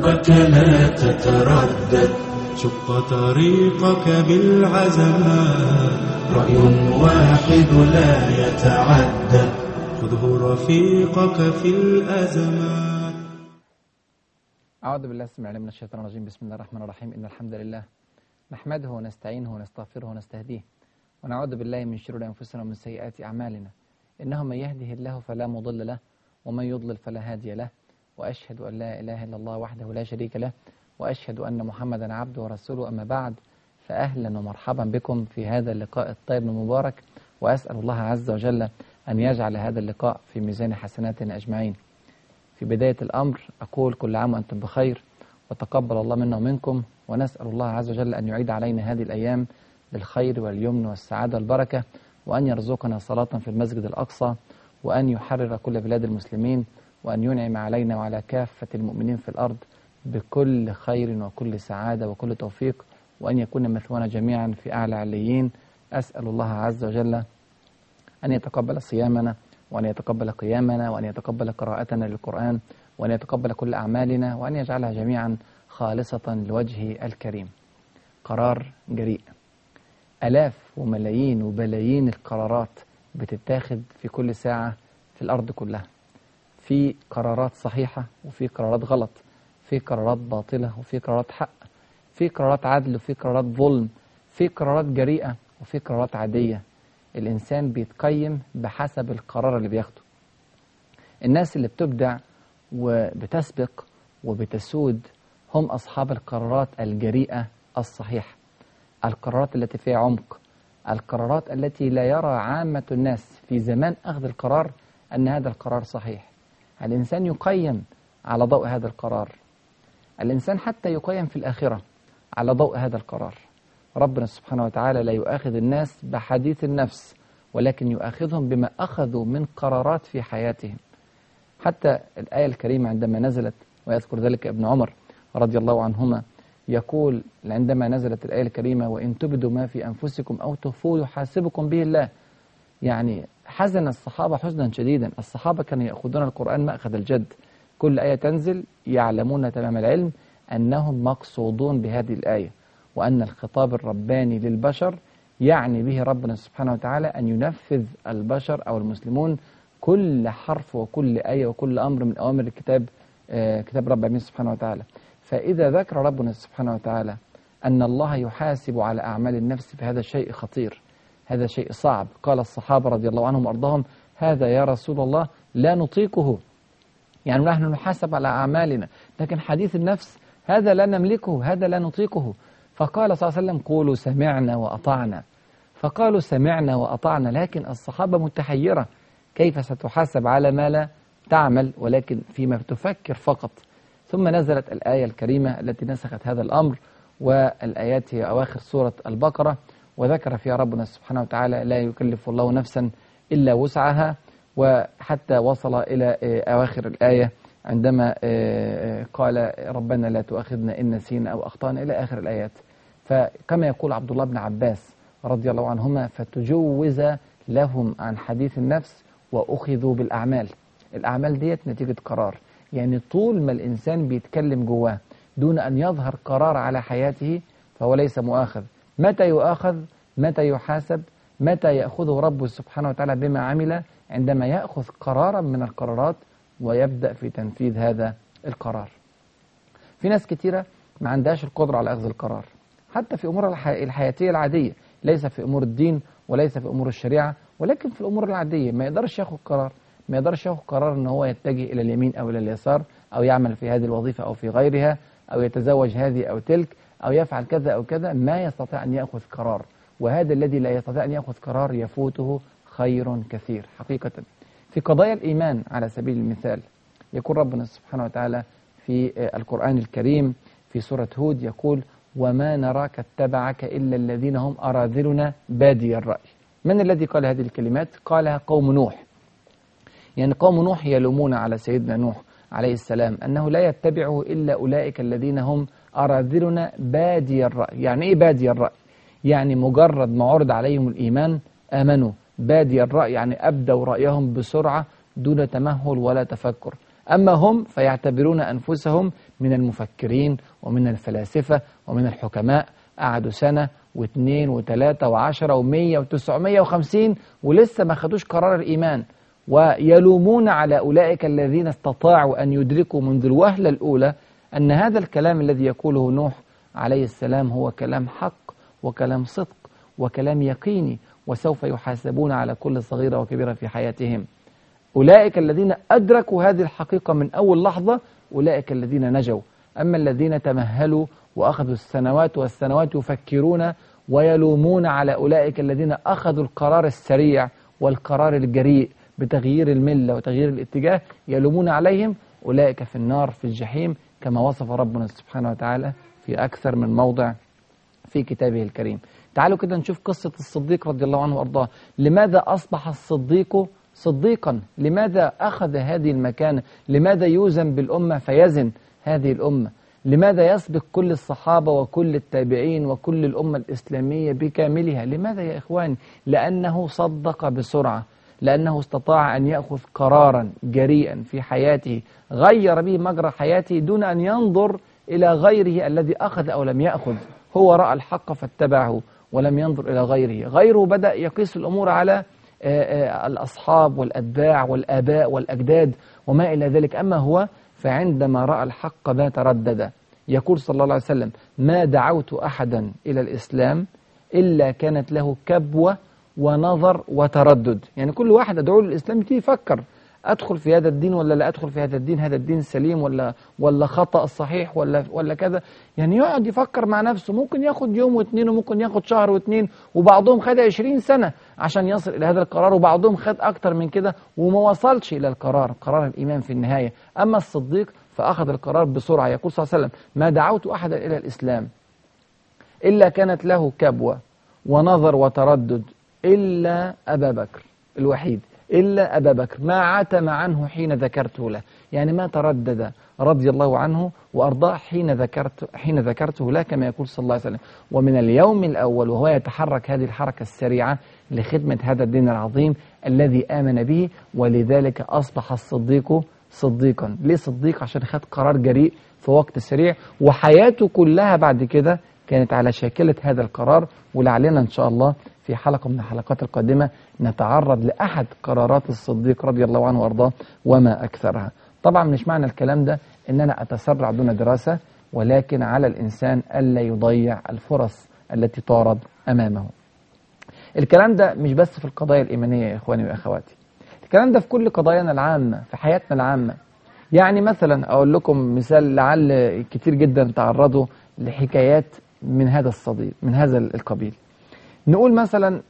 دربك لا تتردد. شق طريقك بالعزمات رأي واحد لا يتعدد. خذه رفيقك في الأزمات أعوذ بالله السميع من الشيطان الرجيم. بسم الله الرحمن الرحيم. إن الحمد لله نحمده ونستعينه ونستغفره ونستهديه ونعوذ بالله من شرور أنفسنا ومن سيئات أعمالنا. إنه من يهده الله فلا مضل له ومن يضلل فلا هادي له. وأشهد أن لا إله إلا الله وحده لا شريك له وأشهد أن محمدا عبده ورسوله. أما بعد فأهلا ومرحبا بكم في هذا اللقاء الطيب المبارك وأسأل الله عز وجل أن يجعل هذا اللقاء في ميزان حسناتنا أجمعين. في بداية الأمر أقول كل عام وأنتم بخير وتقبل الله منا ومنكم ونسأل الله عز وجل أن يعيد علينا هذه الأيام بالخير واليمن والسعادة والبركة وأن يرزقنا صلاة في المسجد الأقصى وأن يحرر كل بلاد المسلمين وأن ينعم علينا وعلى كافة المؤمنين في الأرض بكل خير وكل سعادة وكل توفيق وأن يكون مثوانا جميعا في أعلى عليين. أسأل الله عز وجل أن يتقبل صيامنا وأن يتقبل قيامنا وأن يتقبل قراءتنا للقرآن وأن يتقبل كل أعمالنا وأن يجعلها جميعا خالصة لوجهه الكريم. قرار جريء. ألاف وملايين وبلايين القرارات بتتاخد في كل ساعة في الأرض كلها. في قرارات صحيحة وفي قرارات غلط في قرارات باطلة وفي قرارات حق في قرارات عدل وفي قرارات ظلم في قرارات جريئة وفي قرارات عادية. الإنسان بيتقيم بحسب القرار اللي بياخده. الناس اللي بتبدع وبتسبق وبتسود هم أصحاب القرارات الجريئة الصحيحة. القرارات التي فيها عمق القرارات التي لا يرى عامة الناس في زمان أخذ القرار أن هذا القرار صحيح. الإنسان يقيم على ضوء هذا القرار. الإنسان حتى يقيم في الآخرة على ضوء هذا القرار. ربنا سبحانه وتعالى لا يؤاخذ الناس بحديث النفس ولكن يؤاخذهم بما أخذوا من قرارات في حياتهم. حتى الآية الكريمة عندما نزلت ويذكر ذلك ابن عمر رضي الله عنهما يقول عندما نزلت الآية الكريمة وإن تبدوا ما في أنفسكم أو تخفوه يحاسبكم به الله. يعني حزن الصحابة حزنا شديدا. الصحابة كانوا يأخذون القرآن مأخذ الجد. كل آية تنزل يعلمون تمام العلم أنهم مقصودون بهذه الآية وأن الخطاب الرباني للبشر يعني به ربنا سبحانه وتعالى أن ينفذ البشر أو المسلمون كل حرف وكل آية وكل أمر من أوامر الكتاب آه كتاب رب العالمين سبحانه وتعالى. فإذا ذكر ربنا سبحانه وتعالى أن الله يحاسب على أعمال النفس فهذا شيء خطير. هذا شيء صعب. قال الصحابة رضي الله عنهم وأرضاهم هذا يا رسول الله لا نطيقه. يعني نحن نحاسب على أعمالنا لكن حديث النفس هذا لا نملكه هذا لا نطيقه. فقال صلى الله عليه وسلم قولوا سمعنا وأطعنا. فقالوا سمعنا وأطعنا لكن الصحابة متحيرة كيف ستحاسب على ما لا تعمل ولكن فيما تفكر فقط؟ ثم نزلت الآية الكريمة التي نسخت هذا الأمر والآيات هي أواخر سورة البقرة. وذكر فيها ربنا سبحانه وتعالى لا يكلف الله نفسا إلا وسعها وحتى وصل إلى أواخر الآية عندما قال ربنا لا تؤاخذنا إن نسينا أو أخطأنا إلى آخر الآيات. فكما يقول عبد الله بن عباس رضي الله عنهما فتجوز لهم عن حديث النفس وأخذوا بالأعمال. الأعمال ديت نتيجة قرار. يعني طول ما الإنسان بيتكلم جواه دون أن يظهر قرار على حياته فهو ليس مؤاخذ. متى يؤاخذ؟ متى يحاسب؟ متى يأخذه ربه سبحانه وتعالى بما عمل؟ عندما يأخذ قرارا من القرارات ويبدأ في تنفيذ هذا القرار. في ناس كتيرة ما عندهاش القدرة على أخذ القرار. حتى في أمور الحياتية العادية. ليس في أمور الدين وليس في أمور الشريعة ولكن في الأمور العادية. ما يقدرش ياخذ قرار. ما يقدرش ياخذ قرار إن هو يتجه إلى اليمين أو إلى اليسار أو يعمل في هذه الوظيفة أو في غيرها أو يتزوج هذه أو تلك. أو يفعل كذا أو كذا ما يستطيع أن يأخذ قرار. وهذا الذي لا يستطيع أن يأخذ قرار يفوته خير كثير. حقيقة في قضايا الإيمان على سبيل المثال يقول ربنا سبحانه وتعالى في القرآن الكريم في سورة هود يقول وما نراك اتبعك إلا الذين هم أراذلنا بادي الرأي. من الذي قال هذه الكلمات؟ قالها قوم نوح. يعني قوم نوح يلومون على سيدنا نوح عليه السلام أنه لا يتبعه إلا أولئك الذين هم أراذلنا بادي الرأي. يعني إيه بادي الرأي؟ يعني مجرد ما عرض عليهم الإيمان آمنوا. بادي الرأي يعني أبدوا رأيهم بسرعة دون تمهل ولا تفكر. أما هم فيعتبرون أنفسهم من المفكرين ومن الفلاسفة ومن الحكماء. قعدوا سنة واثنين وثلاثة وعشرة ومية وتسعمية وخمسين ولسه ما خدوش قرار الإيمان. ويلومون على أولئك الذين استطاعوا أن يدركوا منذ الوهلة الأولى أن هذا الكلام الذي يقوله نوح عليه السلام هو كلام حق وكلام صدق وكلام يقيني وسوف يحاسبون على كل صغيرة وكبيرة في حياتهم. أولئك الذين أدركوا هذه الحقيقة من أول لحظة أولئك الذين نجوا. أما الذين تمهلوا وأخذوا السنوات والسنوات يفكرون ويلومون على أولئك الذين أخذوا القرار السريع والقرار الجريء بتغيير الملة وتغيير الاتجاه يلومون عليهم. أولئك في النار في الجحيم كما وصف ربنا سبحانه وتعالى في أكثر من موضع في كتابه الكريم. تعالوا كده نشوف قصة الصديق رضي الله عنه وأرضاه. لماذا أصبح الصديق صديقا؟ لماذا أخذ هذه المكانة لماذا يوزن بالأمة فيزن هذه الأمة؟ لماذا يسبق كل الصحابة وكل التابعين وكل الأمة الإسلامية بكاملها؟ لماذا يا إخواني؟ لأنه صدق بسرعة. لأنه استطاع أن يأخذ قرارا جريئا في حياته غير به مجرى حياته دون أن ينظر إلى غيره الذي أخذ أو لم يأخذ. هو رأى الحق فاتبعه ولم ينظر إلى غيره. غيره بدأ يقيس الأمور على الأصحاب والأتباع والآباء والأجداد وما إلى ذلك. أما هو فعندما رأى الحق ما تردد. يقول صلى الله عليه وسلم ما دعوت أحدا إلى الإسلام إلا كانت له كبوة ونظر وتردد. يعني كل واحد أدعو للإسلام يبتدي يفكر. أدخل في هذا الدين ولا لا أدخل في هذا الدين؟ هذا الدين سليم ولا ولا خطأ صحيح ولا ولا كذا؟ يعني يقعد يفكر مع نفسه. ممكن ياخد يوم واثنين وممكن ياخد شهر واثنين وبعضهم خد 20 سنة عشان يصل إلى هذا القرار وبعضهم خد أكتر من كده وما وصلش إلى القرار. قرار الإيمان في النهاية. أما الصديق فأخذ القرار بسرعة. يقول صلى الله عليه وسلم ما دعوت أحدا إلى الإسلام إلا كانت له كبوة ونظر وتردد. إلا أبا بكر الوحيد إلا أبا بكر ما عتم عنه حين ذكرته له. يعني ما تردد رضي الله عنه وأرضاه حين ذكرت حين ذكرته له كما يقول صلى الله عليه وسلم ومن اليوم الأول وهو يتحرك هذه الحركة السريعة لخدمة هذا الدين العظيم الذي آمن به ولذلك أصبح الصديق صديقا. ليه صديق؟ عشان خد قرار جريء في وقت سريع وحياته كلها بعد كده كانت على شاكلة هذا القرار ولعلنا إن شاء الله في حلقة من الحلقات القادمة نتعرض لأحد قرارات الصديق رضي الله عنه وأرضاه وما أكثرها. طبعا مش معنى الكلام ده أن أنا أتسرع دون دراسة ولكن على الإنسان ألا يضيع الفرص التي تعرض أمامه. الكلام ده مش بس في القضايا الإيمانية يا إخواني وأخواتي. الكلام ده في كل قضايانا العامة في حياتنا العامة. يعني مثلا أقول لكم مثال لعل كتير جدا تعرضوا لحكايات من هذا الصديق من هذا القبيل. نقول مثلا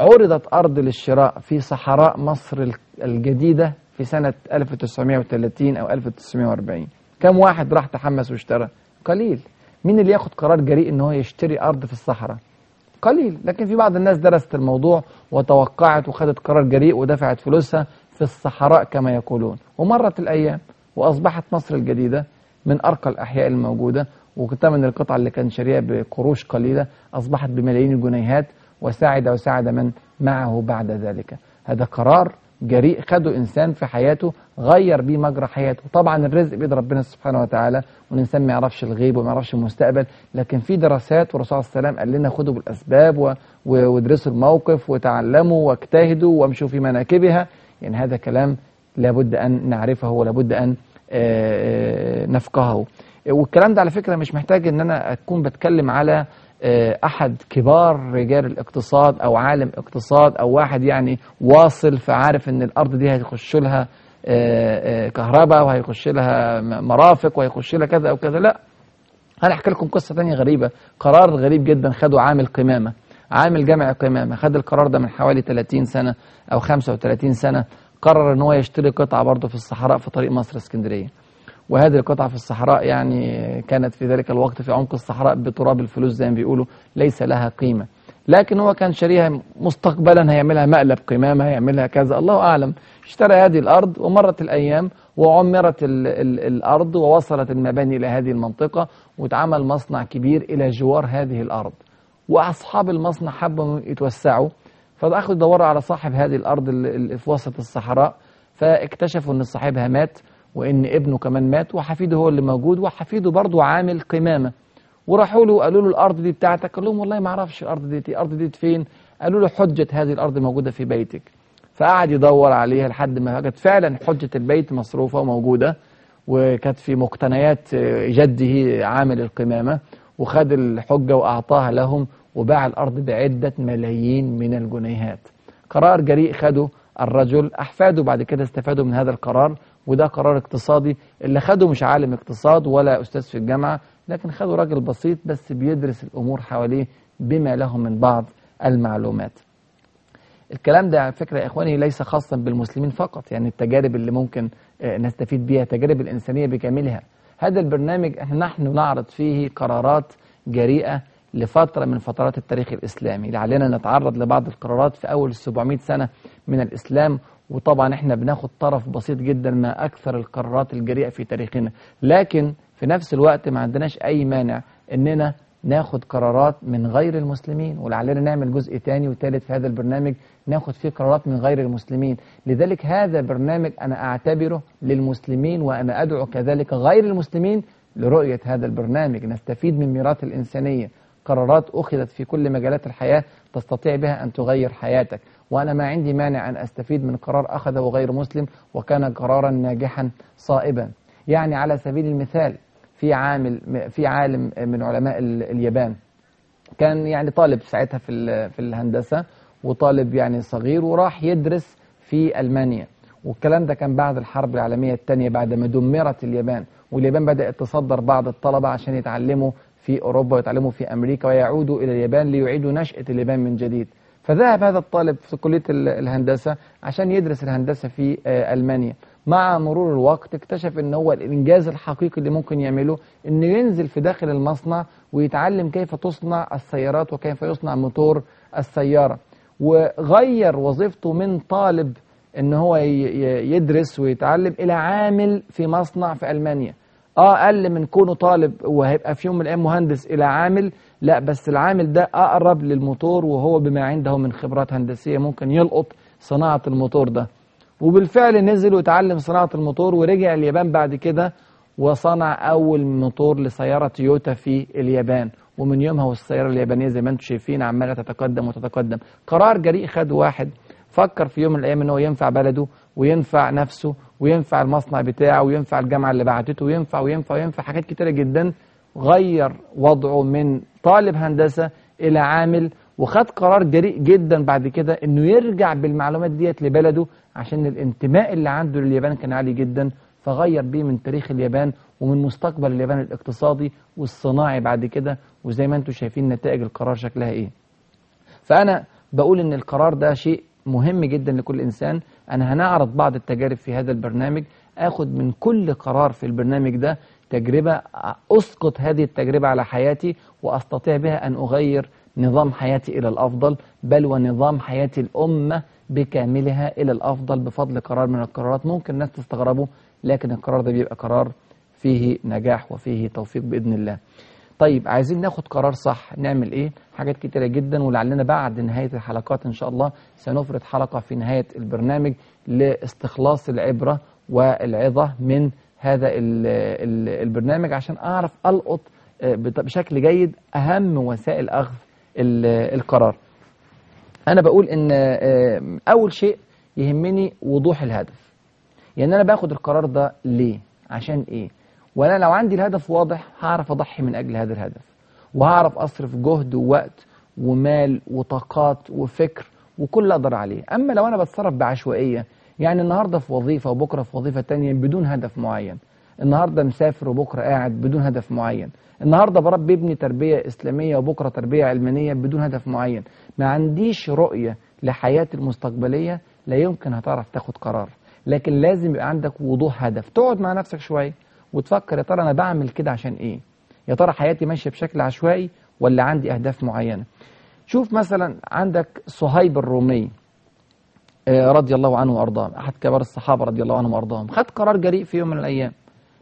عرضت أرض للشراء في صحراء مصر الجديدة في سنة 1930 أو 1940 كم واحد راح تحمس واشترى؟ قليل. مين اللي ياخد قرار جريء إن هو يشتري أرض في الصحراء؟ قليل. لكن في بعض الناس درست الموضوع وتوقعت وخدت قرار جريء ودفعت فلوسها في الصحراء كما يقولون. ومرت الأيام وأصبحت مصر الجديدة من أرقى الأحياء الموجودة وثمن القطعة اللي كان شاريها بقروش قليلة أصبحت بملايين الجنيهات وساعد وساعد من معه بعد ذلك هذا قرار جريء خده إنسان في حياته غير بيه مجرى حياته طبعا الرزق بيد ربنا سبحانه وتعالى والإنسان ما يعرفش الغيب وما يعرفش المستقبل لكن في دراسات والرسول عليه وسلم قال لنا خدوا بالأسباب. وادرسوا الموقف وتعلموا واجتهدوا وامشوا في مناكبها يعني هذا كلام لابد أن نعرفه ولابد أن نفقهه. والكلام ده على فكرة مش محتاج إن أنا أكون بتكلم على أحد كبار رجال الاقتصاد أو عالم اقتصاد أو واحد يعني واصل فعارف إن الأرض دي هيخش لها كهرباء وهيخش لها مرافق وهيخش لها كذا أو كذا. لا. أنا احكي لكم قصة تانية غريبة. قرار غريب جدا خده عامل قمامة. عامل جامع قمامة. خد القرار ده من حوالي 30 سنة أو 35 سنة. قرر إن هو يشتري قطعة برضه في الصحراء في طريق مصر اسكندرية. وهذه القطعة في الصحراء يعني كانت في ذلك الوقت في عمق الصحراء بتراب الفلوس زي ما بيقولوا ليس لها قيمة. لكن هو كان شاريها مستقبلا هيعملها مقلب قمامة هيعملها كذا الله أعلم. اشترى هذه الأرض ومرت الأيام وعمرت ال ال الأرض ووصلت المباني إلى هذه المنطقة واتعمل مصنع كبير إلى جوار هذه الأرض. وأصحاب المصنع حبوا يتوسعوا. فأخذوا يدوروا على صاحب هذه الأرض اللي في وسط الصحراء فاكتشفوا أن صاحبها مات وإن ابنه كمان مات وحفيده هو اللي موجود وحفيده برضه عامل قمامة. وراحوا له قالوا له الأرض دي بتاعتك؟ قال لهم والله ما أعرفش الأرض دي الأرض دي فين؟ قالوا له حجة هذه الأرض موجودة في بيتك. فقعد يدور عليها لحد ما وجد فعلا حجة البيت مصروفة وموجودة وكانت في مقتنيات جده عامل القمامة وخد الحجة وأعطاها لهم وباع الأرض بعدة ملايين من الجنيهات. قرار جريء خده الرجل. أحفاده بعد كده استفادوا من هذا القرار وده قرار اقتصادي. اللي خده مش عالم اقتصاد ولا أستاذ في الجامعة لكن خده راجل بسيط بس بيدرس الأمور حواليه بما له من بعض المعلومات. الكلام ده على فكرة يا إخواني ليس خاصا بالمسلمين فقط يعني التجارب اللي ممكن نستفيد بها التجارب الإنسانية بكاملها هذا البرنامج نحن نعرض فيه قرارات جريئة لفترة من فترات التاريخ الإسلامي. لعلنا نتعرض لبعض القرارات في أول 700 سنة من الإسلام وطبعا إحنا بناخد طرف بسيط جدا ما أكثر القرارات الجريئة في تاريخنا. لكن في نفس الوقت ما عندناش أي مانع أننا ناخد قرارات من غير المسلمين. ولعلنا نعمل جزء تاني وثالث في هذا البرنامج ناخد فيه قرارات من غير المسلمين. لذلك هذا برنامج أنا أعتبره للمسلمين وأنا أدعو كذلك غير المسلمين لرؤية هذا البرنامج. نستفيد من ميراث الإنسانية. قرارات أخذت في كل مجالات الحياة تستطيع بها أن تغير حياتك. وأنا ما عندي مانع أن أستفيد من قرار أخذه غير مسلم وكان قرارا ناجحا صائبا. يعني على سبيل المثال في عامل في عالم من علماء اليابان. كان يعني طالب ساعتها في في الهندسة وطالب يعني صغير وراح يدرس في ألمانيا. والكلام ده كان بعد الحرب العالمية الثانية بعد ما دمرت اليابان. واليابان بدأت تصدر بعض الطلبة عشان يتعلموا في أوروبا ويتعلموا في أمريكا ويعودوا إلى اليابان ليعيدوا نشأة اليابان من جديد. فذهب هذا الطالب في كلية الهندسة عشان يدرس الهندسة في ألمانيا. مع مرور الوقت اكتشف إن هو الإنجاز الحقيقي اللي ممكن يعمله إنه ينزل في داخل المصنع ويتعلم كيف تصنع السيارات وكيف يصنع موتور السيارة. وغير وظيفته من طالب إن هو يدرس ويتعلم إلى عامل في مصنع في ألمانيا. آه أقل من كونه طالب وهيبقى في يوم من الأيام مهندس إلى عامل لا بس العامل ده أقرب للموتور وهو بما عنده من خبرات هندسية ممكن يلقط صناعة الموتور ده. وبالفعل نزل وتعلم صناعة الموتور ورجع اليابان بعد كده وصنع أول موتور لسيارة تويوتا في اليابان. ومن يومها والسيارة اليابانية زي ما أنتم شايفين عمالة تتقدم وتتقدم. قرار جريء خد واحد فكر في يوم من الأيام أنه ينفع بلده وينفع نفسه وينفع المصنع بتاعه وينفع الجامعة اللي بعتته وينفع وينفع وينفع حاجات كتيرة جدا غير وضعه من طالب هندسة إلى عامل وخد قرار جريء جدا بعد كده إنه يرجع بالمعلومات ديت لبلده عشان الانتماء اللي عنده لليابان كان عالي جدا فغير بيه من تاريخ اليابان ومن مستقبل اليابان الاقتصادي والصناعي بعد كده وزي ما أنتم شايفين نتائج القرار شكلها إيه. فأنا بقول إن القرار ده شيء مهم جدا لكل إنسان. أنا هنعرض بعض التجارب في هذا البرنامج. آخد من كل قرار في البرنامج ده تجربة أسقط هذه التجربة على حياتي وأستطيع بها أن أغير نظام حياتي إلى الأفضل بل ونظام حياة الأمة بكاملها إلى الأفضل بفضل قرار من القرارات. ممكن الناس تستغربوا لكن القرار ده بيبقى قرار فيه نجاح وفيه توفيق بإذن الله. طيب عايزين ناخد قرار صح نعمل إيه؟ حاجات كتيرة جدا ولعلنا بعد نهاية الحلقات إن شاء الله سنفرد حلقة في نهاية البرنامج لاستخلاص العبرة والعظة من هذا ال ال البرنامج عشان أعرف ألقط بشكل جيد أهم وسائل أخذ القرار. أنا بقول إن أول شيء يهمني وضوح الهدف. يعني أنا باخد القرار ده ليه؟ عشان إيه؟ وأنا لو عندي الهدف واضح هعرف أضحي من أجل هذا الهدف. وهعرف أصرف جهد ووقت ومال وطاقات وفكر وكل اللي أقدر عليه. أما لو أنا بتصرف بعشوائية يعني النهارده في وظيفة وبكرة في وظيفة تانية بدون هدف معين. النهارده مسافر وبكرة قاعد بدون هدف معين. النهارده بربي ابني تربية إسلامية وبكرة تربية علمانية بدون هدف معين. ما عنديش رؤية لحياتي المستقبلية لا يمكن هتعرف تاخد قرار. لكن لازم يبقى عندك وضوح هدف. تقعد مع نفسك شوية. وتفكر يا ترى أنا بعمل كده عشان إيه؟ يا ترى حياتي ماشية بشكل عشوائي ولا عندي أهداف معينة؟ شوف مثلا عندك صهيب الرومي رضي الله عنه وأرضاه أحد كبار الصحابة رضي الله عنهم وأرضاهم. خد قرار جريء في يوم من الأيام.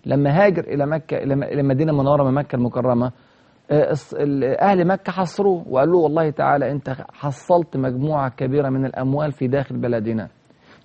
لما هاجر إلى مكة إلى المدينة المنوره من مكة المكرمة أهل مكة حصروه وقالوا له والله تعالى أنت حصلت مجموعة كبيرة من الأموال في داخل بلدنا.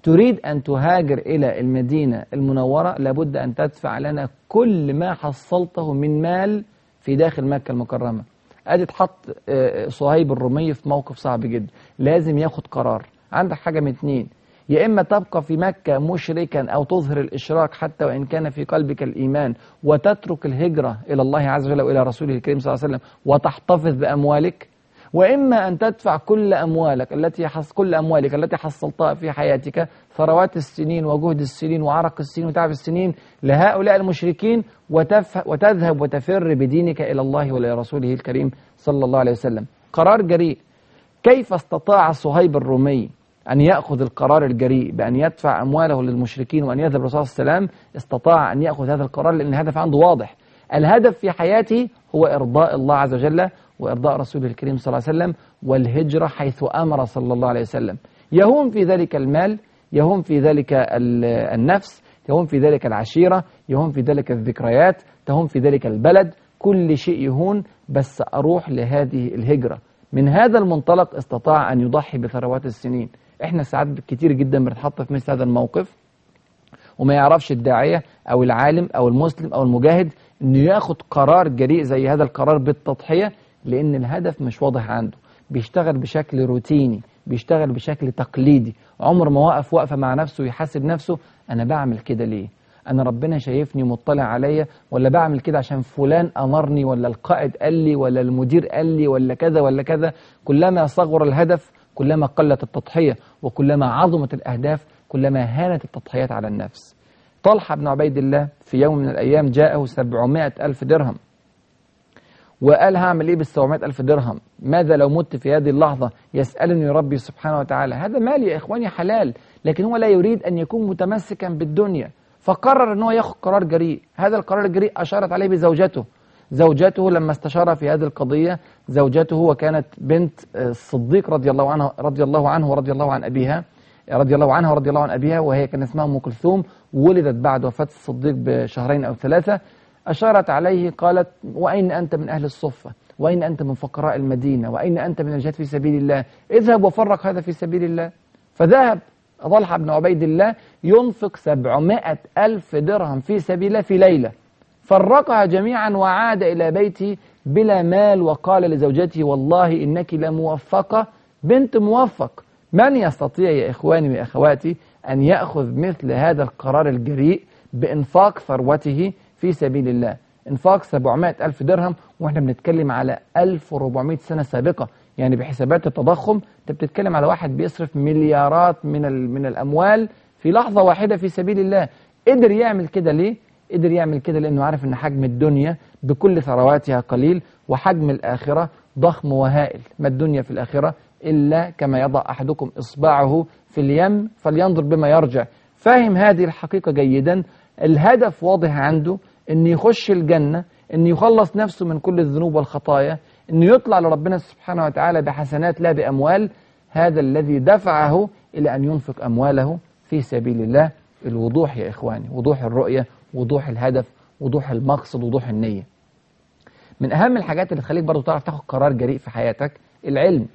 تريد أن تهاجر إلى المدينة المنورة لابد أن تدفع لنا كل ما حصلته من مال في داخل مكة المكرمة. أدي اتحط آه، صهيب الرومي في موقف صعب جدا. لازم ياخد قرار. عندك حاجة من اتنين. يا إما تبقى في مكة مشركا أو تظهر الإشراك حتى وإن كان في قلبك الإيمان وتترك الهجرة إلى الله عز وجل وإلى رسوله الكريم صلى الله عليه وسلم وتحتفظ بأموالك وإما أن تدفع كل أموالك التي حص كل أموالك التي حصلتها في حياتك ثروات السنين وجهد السنين وعرق السنين وتعب السنين لهؤلاء المشركين وتذهب وتفر بدينك إلى الله وإلى رسوله الكريم صلى الله عليه وسلم. قرار جريء. كيف استطاع صهيب الرومي أن يأخذ القرار الجريء بأن يدفع أمواله للمشركين وأن يذهب الرسول صلى الله عليه وسلم؟ استطاع أن يأخذ هذا القرار لأن الهدف عنده واضح. الهدف في حياته هو إرضاء الله عز وجل وإرضاء رسوله الكريم صلى الله عليه وسلم والهجرة حيث أمر صلى الله عليه وسلم. يهون في ذلك المال يهون في ذلك ال- النفس يهون في ذلك العشيرة يهون في ذلك الذكريات تهون في ذلك البلد. كل شيء يهون بس أروح لهذه الهجرة. من هذا المنطلق استطاع أن يضحي بثروات السنين. إحنا ساعات كتير جدا بنتحط في مثل هذا الموقف. وما يعرفش الداعية أو العالم أو المسلم أو المجاهد أنه ياخد قرار جريء زي هذا القرار بالتضحية. لأن الهدف مش واضح عنده. بيشتغل بشكل روتيني بيشتغل بشكل تقليدي. عمر ما وقف وقفة مع نفسه يحاسب نفسه أنا بعمل كده ليه؟ أنا ربنا شايفني مطلع عليا ولا بعمل كده عشان فلان أمرني ولا القائد قال لي ولا المدير قال لي ولا كذا ولا كذا؟ كلما صغر الهدف كلما قلت التضحية وكلما عظمت الأهداف كلما هانت التضحيات على النفس. طلحة بن عبيد الله في يوم من الأيام جاءه سبعمائة ألف درهم. وقال هعمل إيه بالسبعمائة ألف درهم. ماذا لو مت في هذه اللحظة؟ يسألني ربي سبحانه وتعالى. هذا مال يا إخواني حلال لكن هو لا يريد أن يكون متمسكا بالدنيا. فقرر أن هو ياخذ قرار جريء. هذا القرار الجريء أشارت عليه بزوجته. زوجته لما استشار في هذه القضية زوجته وكانت بنت الصديق رضي الله عنه رضي الله عنه ورضي الله عن أبيها رضي الله عنها ورضي الله عن أبيها وهي كان اسمها أم كلثوم ولدت بعد وفاة الصديق بشهرين أو ثلاثة. أشارت عليه قالت وأين أنت من أهل الصفة؟ وأين أنت من فقراء المدينة؟ وأين أنت من الجهاد في سبيل الله؟ اذهب وفرق هذا في سبيل الله. فذهب طلحة بن عبيد الله ينفق سبعمائة ألف درهم في سبيل الله في ليلة. فرقها جميعا وعاد إلى بيته بلا مال وقال لزوجته والله إنك لموفقة بنت موفق. من يستطيع يا إخواني وأخواتي أن يأخذ مثل هذا القرار الجريء بإنفاق ثروته في سبيل الله. انفاق 700 ألف درهم وإحنا بنتكلم على 1400 سنة سابقة. يعني بحسابات التضخم أنت بتتكلم على واحد بيصرف مليارات من من الأموال في لحظة واحدة في سبيل الله. قدر يعمل كده ليه؟ قدر يعمل كده لأنه عارف أن حجم الدنيا بكل ثرواتها قليل وحجم الآخرة ضخم وهائل. ما الدنيا في الآخرة إلا كما يضع أحدكم إصبعه في اليم فلينظر بما يرجع. فاهم هذه الحقيقة جيدا. الهدف واضح عنده. أن يخش الجنة أن يخلص نفسه من كل الذنوب والخطايا أن يطلع لربنا سبحانه وتعالى بحسنات لا بأموال هذا الذي دفعه إلى أن ينفق أمواله في سبيل الله. الوضوح يا إخواني وضوح الرؤية وضوح الهدف وضوح المقصد وضوح النية. من أهم الحاجات اللي تخليك برضو تعرف تاخد قرار جريء في حياتك العلم.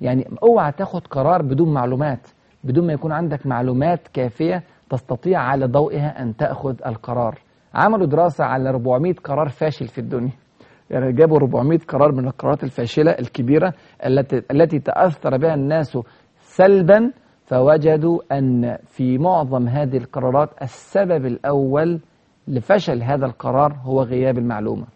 يعني اوعى تاخد قرار بدون معلومات بدون ما يكون عندك معلومات كافية تستطيع على ضوئها أن تأخذ القرار. عملوا دراسة على 400 قرار فاشل في الدنيا. يعني جابوا 400 قرار من القرارات الفاشلة الكبيرة التي التي تأثر بها الناس سلبا. فوجدوا أن في معظم هذه القرارات السبب الأول لفشل هذا القرار هو غياب المعلومة.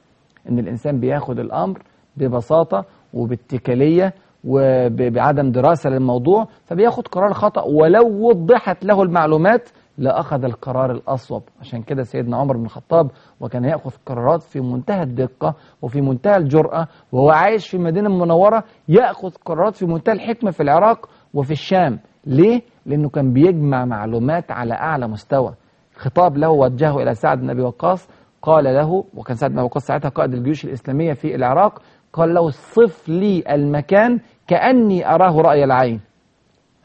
أن الإنسان بياخد الأمر ببساطة وباتكالية وبعدم دراسة للموضوع فبياخد قرار خطأ ولو وضحت له المعلومات لأخذ القرار الأصوب. عشان كده سيدنا عمر بن الخطاب وكان يأخذ قرارات في منتهى الدقة وفي منتهى الجرأة وهو عايش في المدينة المنورة يأخذ قرارات في منتهى الحكمة في العراق وفي الشام. ليه؟ لأنه كان بيجمع معلومات على أعلى مستوى. خطاب له وجهه إلى سعد بن أبي وقاص قال له وكان سعد بن أبي وقاص ساعتها قائد الجيوش الإسلامية في العراق قال له صف لي المكان كأني أراه رأي العين.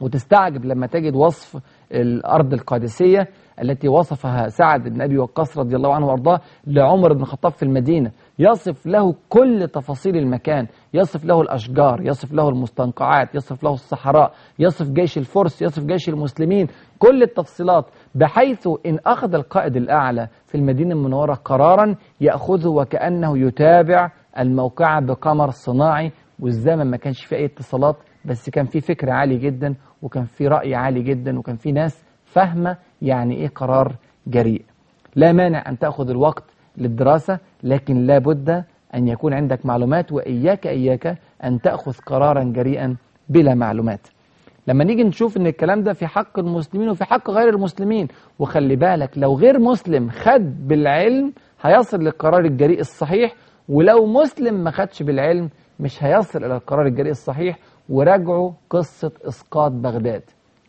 وتستعجب لما تجد وصف الأرض القادسية التي وصفها سعد بن أبي وقاص رضي الله عنه وأرضاه لعمر بن الخطاب في المدينة. يصف له كل تفاصيل المكان. يصف له الأشجار يصف له المستنقعات يصف له الصحراء يصف جيش الفرس يصف جيش المسلمين. كل التفصيلات بحيث إن أخذ القائد الأعلى في المدينة المنورة قرارا يأخذه وكأنه يتابع الموقعة بقمر صناعي. والزمن ما كانش فيه أي اتصالات بس كان فيه فكر عالي جدا وكان فيه رأي عالي جدا وكان فيه ناس فاهمة يعني إيه قرار جريء. لا مانع أن تأخذ الوقت للدراسة لكن لا بد أن يكون عندك معلومات وإياك إياك أن تأخذ قرارا جريئا بلا معلومات. لما نيجي نشوف إن الكلام ده في حق المسلمين وفي حق غير المسلمين وخلي بالك لو غير مسلم خد بالعلم هيصل للقرار الجريء الصحيح ولو مسلم ما خدش بالعلم مش هيصل إلى القرار الجريء الصحيح وراجعوا قصة إسقاط بغداد.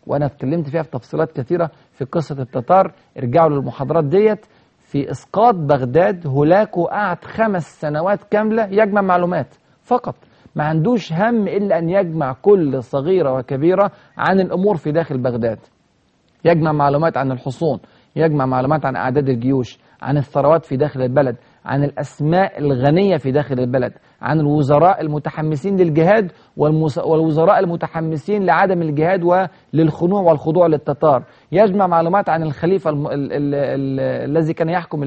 وأنا اتكلمت فيها في تفصيلات كثيرة في قصة التتار. ارجعوا للمحاضرات ديت. في إسقاط بغداد هولاكو قعد خمس سنوات كاملة يجمع معلومات فقط. ما عندوش هم إلا أن يجمع كل صغيرة وكبيرة عن الأمور في داخل بغداد. يجمع معلومات عن الحصون يجمع معلومات عن أعداد الجيوش عن الثروات في داخل البلد عن الأسماء الغنية في داخل البلد عن الوزراء المتحمسين للجهاد والوزراء المتحمسين لعدم الجهاد وللخنوع والخضوع للتتار. يجمع معلومات عن الخليفة الذي كان يحكم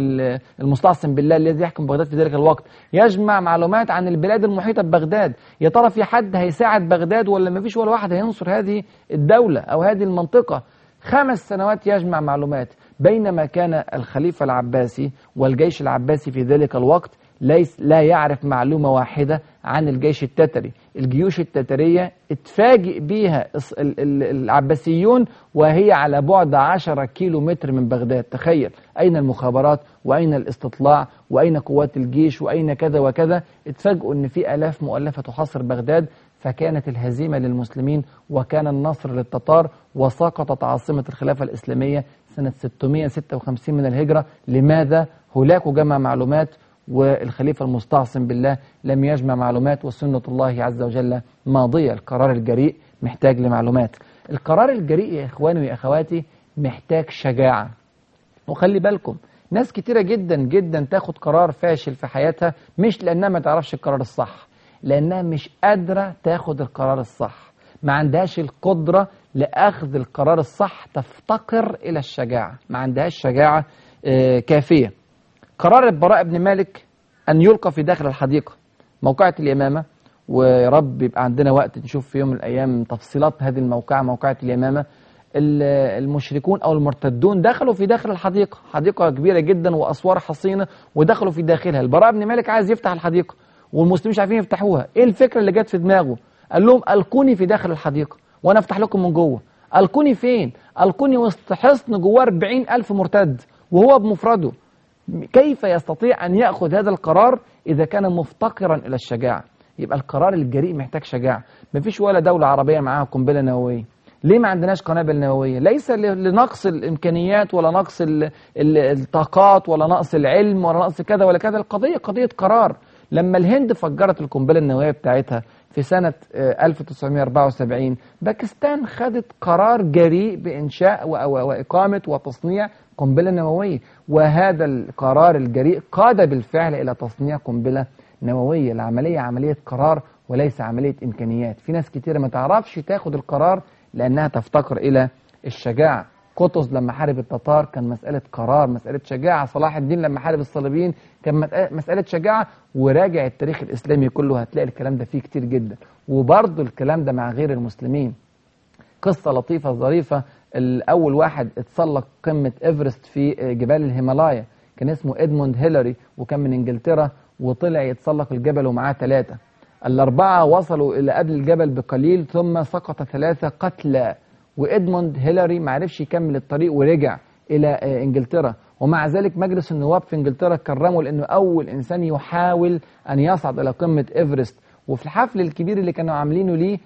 المستعصم بالله الذي يحكم بغداد في ذلك الوقت. يجمع معلومات عن البلاد المحيطة ببغداد. يا ترى في حد هيساعد بغداد ولا ما فيش ولا واحد هينصر هذه الدولة أو هذه المنطقة؟ خمس سنوات يجمع معلومات. بينما كان الخليفة العباسي والجيش العباسي في ذلك الوقت ليس لا يعرف معلومة واحدة عن الجيش التتري. الجيوش التترية اتفاجئ بيها العباسيون وهي على بعد 10 كيلو متر من بغداد. تخيل أين المخابرات؟ وأين الاستطلاع؟ وأين قوات الجيش؟ وأين كذا وكذا؟ اتفاجئوا أن في ألاف مؤلفة تحاصر بغداد فكانت الهزيمة للمسلمين وكان النصر للتتار وسقطت عاصمة الخلافة الإسلامية سنة 656 من الهجرة. لماذا؟ هولاكو جمع معلومات والخليفة المستعصم بالله لم يجمع معلومات وسنة الله عز وجل ماضية. القرار الجريء محتاج لمعلومات. القرار الجريء يا إخواني ويا أخواتي محتاج شجاعة. وخلي بالكم ناس كتيرة جدا جدا تاخد قرار فاشل في حياتها مش لأنها ما تعرفش القرار الصح. لأنها مش قادرة تاخد القرار الصح. ما عندهاش القدرة لأخذ القرار الصح تفتقر إلى الشجاعة. ما عندهاش شجاعة كافية. قرار البراء بن مالك أن يلقى في داخل الحديقة موقعة اليمامة. ويا رب يبقى عندنا وقت نشوف في يوم من الأيام تفصيلات هذه الموقعة موقعة اليمامة. المشركون أو المرتدون دخلوا في داخل الحديقة. حديقة كبيرة جدا وأسوار حصينة ودخلوا في داخلها. البراء بن مالك عايز يفتح الحديقة. والمسلمين مش عارفين يفتحوها. إيه الفكرة اللي جت في دماغه؟ قال لهم ألقوني في داخل الحديقة وأنا أفتح لكم من جوه. ألقوني فين؟ ألقوني وسط حصن جواه 40 ألف مرتد وهو بمفرده. كيف يستطيع أن يأخذ هذا القرار إذا كان مفتقرا إلى الشجاعة؟ يبقى القرار الجريء محتاج شجاعة. مفيش ولا دولة عربية معاها قنبلة نووية. ليه ما عندناش قنابل نووية؟ ليس لنقص الإمكانيات ولا نقص الطاقات ولا نقص العلم ولا نقص كذا ولا كذا. القضية قضية قرار. لما الهند فجرت القنبلة النووية بتاعتها في سنة 1974 باكستان خدت قرار جريء بإنشاء وإقامة وتصنيع قنبلة نووية. وهذا القرار الجريء قاد بالفعل إلى تصنيع قنبلة نووية. العملية عملية قرار وليس عملية إمكانيات. في ناس كتير ما تعرفش تاخد القرار لأنها تفتقر إلى الشجاعة. قطز لما حارب التتار كان مسألة قرار مسألة شجاعة. صلاح الدين لما حارب الصليبيين كان مسألة شجاعة. وراجع التاريخ الإسلامي كله هتلاقي الكلام ده فيه كتير جدا. وبرضه الكلام ده مع غير المسلمين. قصة لطيفة ظريفة. الأول واحد اتسلق قمة إيفرست في جبال الهيمالايا. كان اسمه إدموند هيلاري وكان من إنجلترا وطلع يتسلق الجبل ومعاه ثلاثة الأربعة وصلوا إلى قبل الجبل بقليل ثم سقط ثلاثة قتلى. وإدموند هيلاري معرفش يكمل الطريق ورجع إلى إنجلترا. ومع ذلك مجلس النواب في إنجلترا كرمه لأنه أول إنسان يحاول أن يصعد إلى قمة إيفرست. وفي الحفل الكبير اللي كانوا عاملينه ليه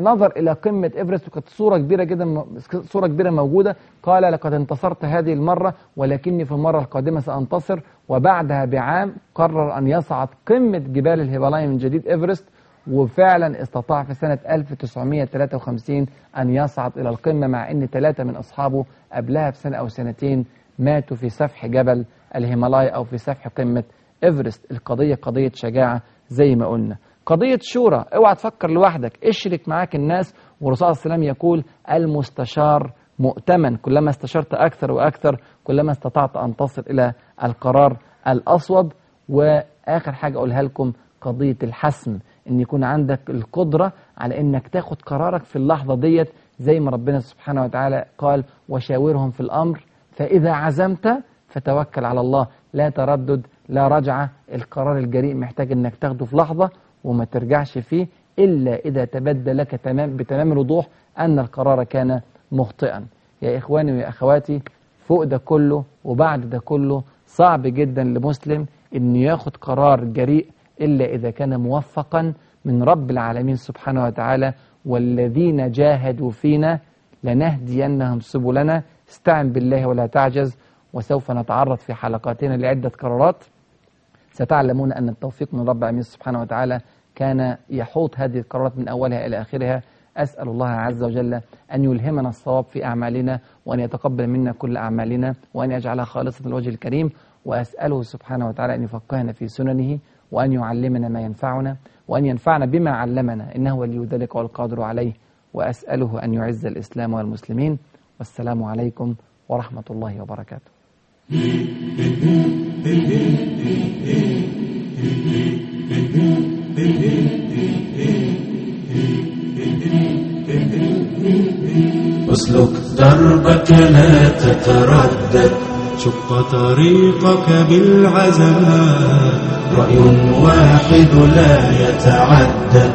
نظر إلى قمة إيفرست وكانت صورة كبيرة جدا صورة كبيرة موجودة. قال لقد انتصرت هذه المرة ولكني في المرة القادمة سأنتصر. وبعدها بعام قرر أن يصعد قمة جبال الهيمالايا من جديد إيفرست. وفعلا استطاع في سنة 1953 أن يصعد إلى القمة مع أن ثلاثة من أصحابه قبلها بسنة أو سنتين ماتوا في سفح جبل الهيمالايا أو في سفح قمة إيفرست. القضية قضية شجاعة زي ما قلنا. قضية شورى اوعى تفكر لوحدك اشرك معاك الناس. والرسول صلى الله عليه وسلم يقول المستشار مؤتمن. كلما استشرت أكثر وأكثر كلما استطعت أن تصل إلى القرار الأصوب وآخر حاجة أقولها لكم قضية الحسم. إن يكون عندك القدرة على إنك تاخد قرارك في اللحظة ديت زي ما ربنا سبحانه وتعالى قال وشاورهم في الأمر فإذا عزمت فتوكل على الله. لا تردد لا رجعة القرار الجريء محتاج إنك تاخده في لحظة وما ترجعش فيه إلا إذا تبدى لك تمام بتمام الوضوح أن القرار كان مخطئا. يا إخواني ويا أخواتي فوق ده كله وبعد ده كله صعب جدا لمسلم أنه ياخد قرار جريء إلا إذا كان موفقا من رب العالمين سبحانه وتعالى والذين جاهدوا فينا لنهدينهم سبلنا. استعن بالله ولا تعجز وسوف نتعرض في حلقاتنا لعدة قرارات. ستعلمون أن التوفيق من رب العالمين سبحانه وتعالى كان يحوط هذه القرارات من أولها إلى آخرها. أسأل الله عز وجل أن يلهمنا الصواب في أعمالنا وأن يتقبل منا كل أعمالنا وأن يجعلها خالصة الوجه الكريم. وأسأله سبحانه وتعالى أن يفقهنا في سننه. وأن يعلمنا ما ينفعنا وأن ينفعنا بما علمنا إنه ولي ذلك والقادر عليه وأسأله أن يعز الإسلام والمسلمين والسلام عليكم ورحمة الله وبركاته. اسلك دربك لا تتردد. شق طريقك بالعزمات رأي واحد لا يتعدد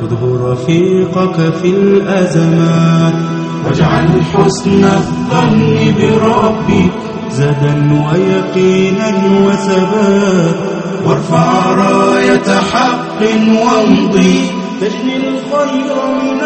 خذه رفيقك في الأزمات واجعل حسن الظن بربك زدا ويقينا وثبات وارفع راية حق وامضي. تجني الخير من